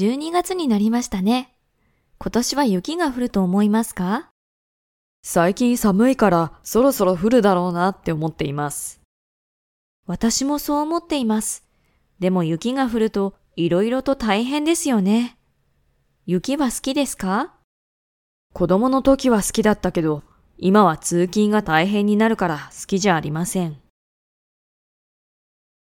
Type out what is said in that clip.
12月になりましたね。今年は雪が降ると思いますか？最近寒いからそろそろ降るだろうなって思っています。私もそう思っています。でも雪が降ると色々と大変ですよね。雪は好きですか？子供の時は好きだったけど、今は通勤が大変になるから好きじゃありません。